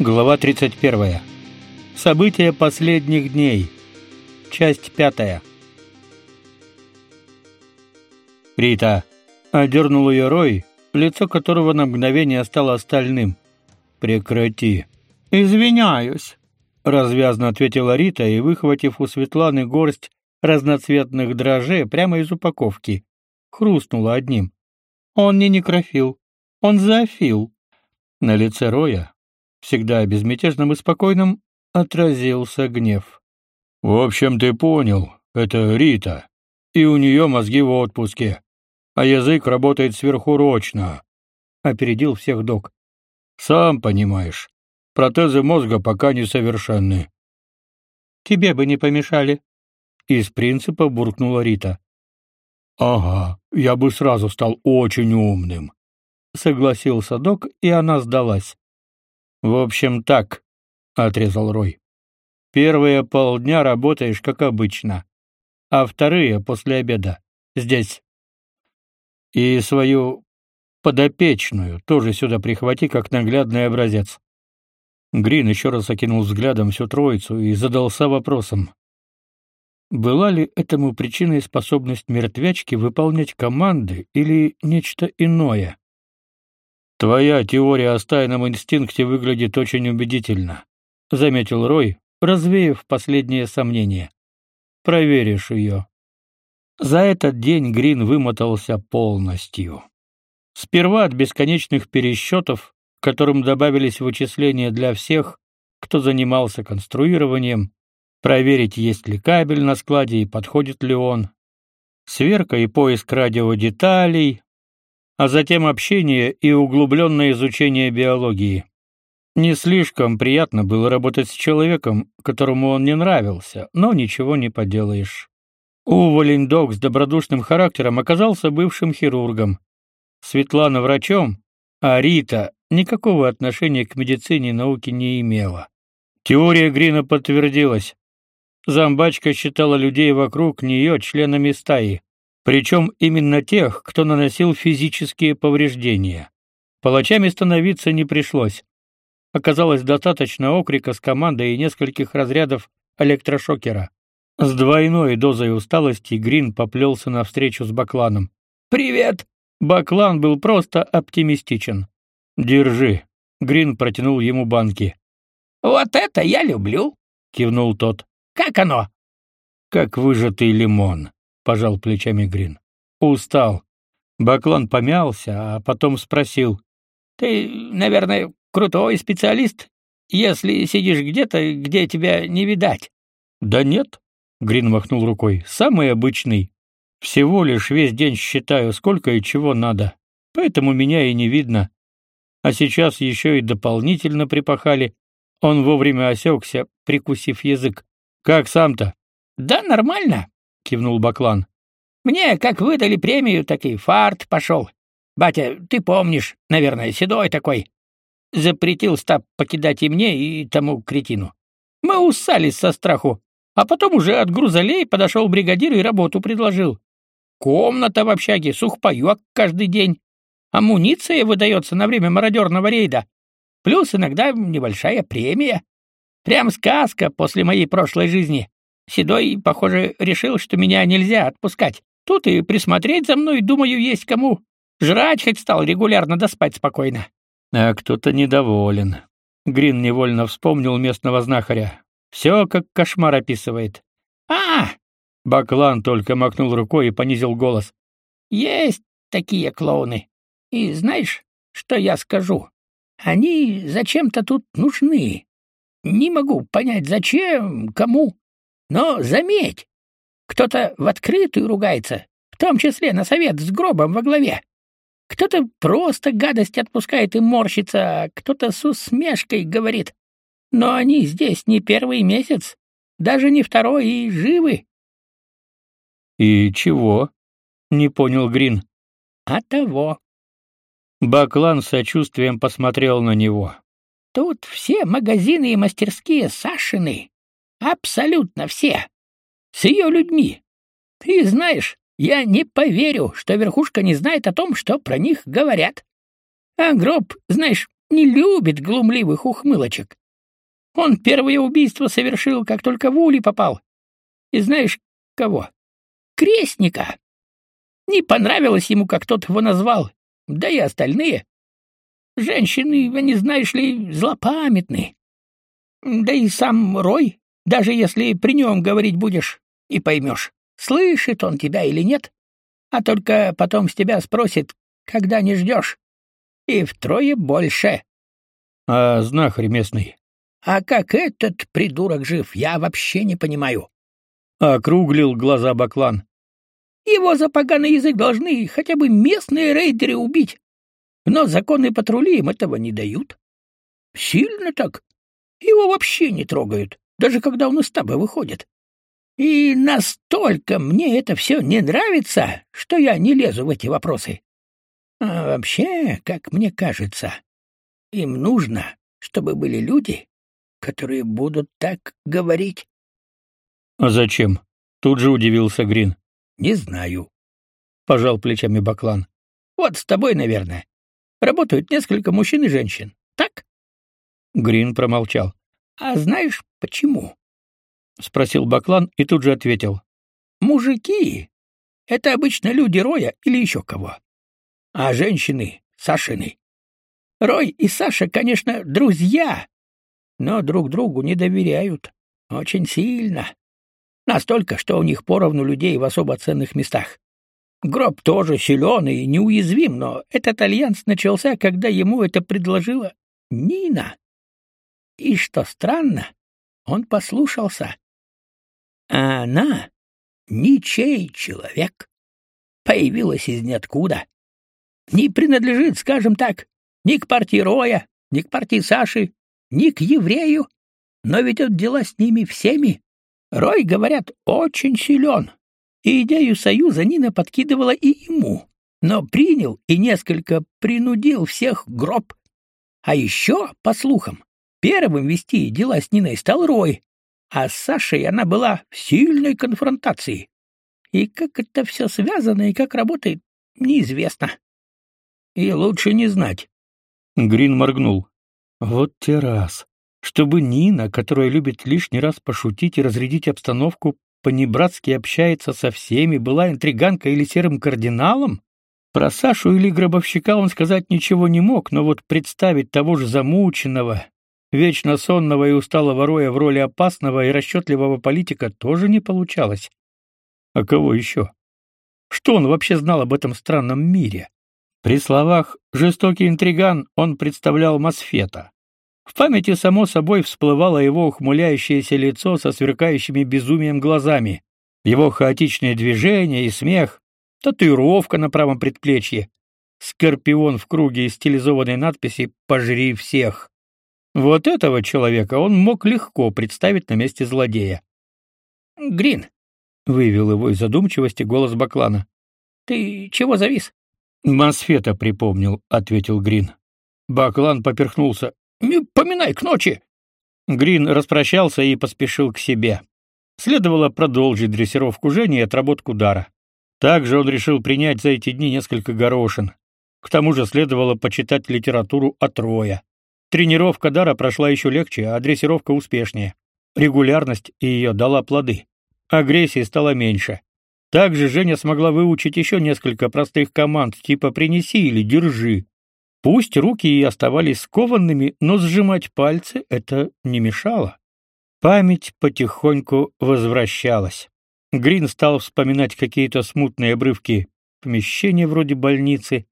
Глава 31. События последних дней. Часть пятая. Рита одернул ее Рой, лицо которого на мгновение стало стальным. Прекрати. Извиняюсь, развязно ответила Рита и, выхватив у Светланы горсть разноцветных дрожжей прямо из упаковки, хрустнула одним. Он не некрофил, он зоофил. На лице Роя всегда безмятежным и спокойным, отразился гнев. «В общем, ты понял, это Рита, и у нее мозги в отпуске, а язык работает сверхурочно», — опередил всех док. «Сам понимаешь, протезы мозга пока несовершенны». «Тебе бы не помешали», — из принципа буркнула Рита. «Ага, я бы сразу стал очень умным», — согласился док, и она сдалась. В общем, так, отрезал Рой. Первые полдня работаешь как обычно, а вторые после обеда здесь. И свою подопечную тоже сюда прихвати как наглядный образец. Грин еще раз окинул взглядом всю троицу и задался вопросом: была ли этому причиной способность мертвячки выполнять команды или нечто иное? Твоя теория о стайном инстинкте выглядит очень убедительно, заметил Рой, развеяв последние сомнения. Проверишь ее». За этот день Грин вымотался полностью. Сперва от бесконечных пересчетов, к которым добавились вычисления для всех, кто занимался конструированием, проверить, есть ли кабель на складе и подходит ли он, сверка и поиск радиодеталей, а затем общение и углубленное изучение биологии. Не слишком приятно было работать с человеком, которому он не нравился, но ничего не поделаешь. Уволень Док с добродушным характером оказался бывшим хирургом. Светлана врачом, а Рита никакого отношения к медицине и науке не имела. Теория Грина подтвердилась. Замбачка считала людей вокруг нее членами стаи причем именно тех, кто наносил физические повреждения. Палачами становиться не пришлось. Оказалось достаточно окрика с командой и нескольких разрядов электрошокера. С двойной дозой усталости Грин поплелся навстречу с Бакланом. «Привет!» Баклан был просто оптимистичен. «Держи». Грин протянул ему банки. «Вот это я люблю!» — кивнул тот. «Как оно?» «Как выжатый лимон», пожал плечами Грин. Устал. Баклан помялся, а потом спросил: "Ты, наверное, крутой специалист, если сидишь где-то, где тебя не видать?" "Да нет", Грин махнул рукой. "Самый обычный. Всего лишь весь день считаю, сколько и чего надо. Поэтому меня и не видно. А сейчас еще и дополнительно припахали". Он вовремя осекся, прикусив язык. "Как сам-то?" "Да нормально кивнул Баклан. Мне как выдали премию, так и фарт пошел. Батя, ты помнишь, наверное, седой такой. Запретил Стаб покидать и мне, и тому кретину. Мы уссались со страху, а потом уже от грузолей подошел бригадир и работу предложил. Комната в общаге, сухпайок каждый день. Амуниция выдается на время мародерного рейда. Плюс иногда небольшая премия. Прям сказка после моей прошлой жизни. Седой, похоже, решил, что меня нельзя отпускать. Тут и присмотреть за мной, думаю, есть кому. Жрать хоть стал регулярно, да спать спокойно. А кто-то недоволен. Грин невольно вспомнил местного знахаря. Все как кошмар описывает. А! Баклан только махнул рукой и понизил голос. Есть такие клоуны. И знаешь, что я скажу? Они зачем-то тут нужны. Не могу понять, зачем, кому. Но заметь, кто-то в открытую ругается, в том числе на совет с гробом во главе. Кто-то просто гадость отпускает и морщится, а кто-то с усмешкой говорит. Но они здесь не первый месяц, даже не второй и живы. И чего? Не понял Грин. А того. Баклан с сочувствием посмотрел на него. Тут все магазины и мастерские Сашины. Абсолютно все. С ее людьми. Ты знаешь, я не поверю, что верхушка не знает о том, что про них говорят. А гроб, знаешь, не любит глумливых ухмылочек. Он первое убийство совершил, как только в ули попал. И знаешь кого? Крестника. Не понравилось ему, как тот его назвал, да и остальные. Женщины, не знаешь ли, злопамятны. Да и сам Рой, даже если при нем говорить будешь и поймешь, слышит он тебя или нет, а только потом с тебя спросит, когда не ждешь. И втрое больше. А знахарь местный? А как этот придурок жив, я вообще не понимаю. Округлил глаза Баклан. Его за поганый язык должны хотя бы местные рейдеры убить. Но законные патрули им этого не дают. Сильно так. Его вообще не трогают, даже когда он из таба выходит. И настолько мне это все не нравится, что я не лезу в эти вопросы. А вообще, как мне кажется, им нужно, чтобы были люди, которые будут так говорить. А зачем? Тут же удивился Грин. Не знаю, пожал плечами Баклан. Вот с тобой, наверное. Работают несколько мужчин и женщин. Так? Грин промолчал. А знаешь почему? спросил Баклан и тут же ответил. Мужики это обычно люди Роя или еще кого. А женщины Сашины. Рой и Саша, конечно, друзья, но друг другу не доверяют. Очень сильно. Настолько, что у них поровну людей в особо ценных местах. Гроб тоже силен и неуязвим, но этот альянс начался, когда ему это предложила Нина. И что странно, он послушался. А она ничей человек. Появилась из ниоткуда. Не принадлежит, скажем так, ни к партии Роя, ни к партии Саши, ни к еврею, но ведет дела с ними всеми. Рой, говорят, очень силен, и идею союза Нина подкидывала и ему, но принял и несколько принудил всех гроб. А еще, по слухам, первым вести дела с Ниной стал Рой, а с Сашей она была в сильной конфронтации. И как это все связано и как работает, неизвестно. И лучше не знать. Грин моргнул. Вот те раз. Чтобы Нина, которая любит лишний раз пошутить и разрядить обстановку, понебратски общается со всеми, была интриганкой или серым кардиналом? Про Сашу или гробовщика он сказать ничего не мог, но вот представить того же замученного, вечно сонного и усталого роя в роли опасного и расчетливого политика тоже не получалось. А кого еще? Что он вообще знал об этом странном мире? При словах «жестокий интриган» он представлял Мосфета. В памяти само собой всплывало его ухмыляющееся лицо со сверкающими безумием глазами, его хаотичные движения и смех, татуировка на правом предплечье, скорпион в круге из стилизованной надписи «Пожри всех». Вот этого человека он мог легко представить на месте злодея. «Грин», — вывел его из задумчивости голос Баклана, — «ты чего завис?» Мосфета припомнил, ответил Грин. Баклан поперхнулся. Не поминай к ночи. Грин распрощался и поспешил к себе. Следовало продолжить дрессировку Жени и отработку дара. Также он решил принять за эти дни несколько горошин. К тому же следовало почитать литературу о Троя. Тренировка дара прошла еще легче, а дрессировка успешнее. Регулярность ее дала плоды. Агрессии стало меньше. Также Женя смогла выучить еще несколько простых команд типа «принеси» или «держи». Пусть руки и оставались скованными, но сжимать пальцы это не мешало. Память потихоньку возвращалась. Грин стал вспоминать какие-то смутные обрывки помещения вроде больницы,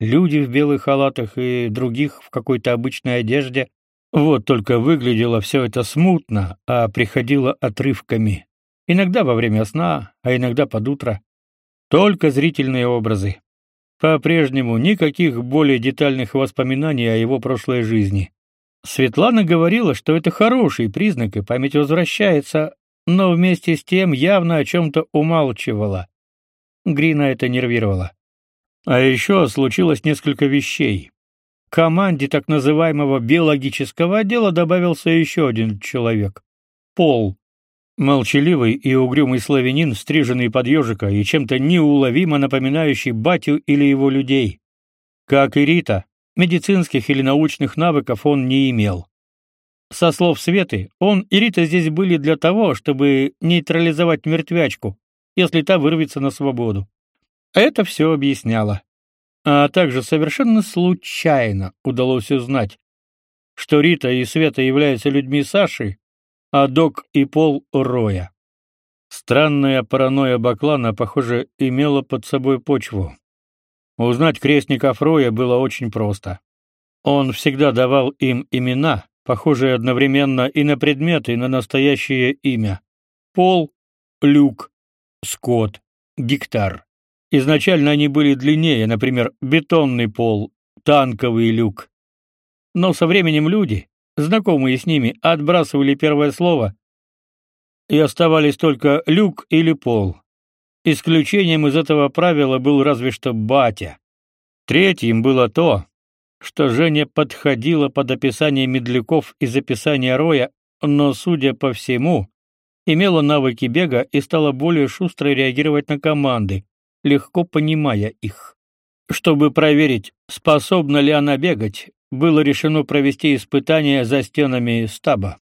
люди в белых халатах и других в какой-то обычной одежде. Вот только выглядело все это смутно, а приходило отрывками. Иногда во время сна, а иногда под утро. Только зрительные образы. По-прежнему никаких более детальных воспоминаний о его прошлой жизни. Светлана говорила, что это хороший признак, и память возвращается, но вместе с тем явно о чем-то умалчивала. Грина это нервировало. А еще случилось несколько вещей. К команде так называемого биологического отдела добавился еще один человек. Пол. Молчаливый и угрюмый славянин, стриженный под ежика и чем-то неуловимо напоминающий батю или его людей. Как и Рита, медицинских или научных навыков он не имел. Со слов Светы, он и Рита здесь были для того, чтобы нейтрализовать мертвячку, если та вырвется на свободу. Это все объясняло. А также совершенно случайно удалось узнать, что Рита и Света являются людьми Саши, а Док и Пол — Роя. Странная паранойя Баклана, похоже, имела под собой почву. Узнать крестников Роя было очень просто. Он всегда давал им имена, похожие одновременно и на предметы, и на настоящее имя. Пол, Люк, Скотт, Гектар. Изначально они были длиннее, например, бетонный пол, танковый люк. Но со временем люди, знакомые с ними, отбрасывали первое слово и оставались только люк или пол. Исключением из этого правила был разве что батя. Третьим было то, что Женя подходила под описание медляков из описания Роя, но, судя по всему, имела навыки бега и стала более шустро реагировать на команды, легко понимая их. Чтобы проверить, способна ли она бегать, было решено провести испытание за стенами стаба.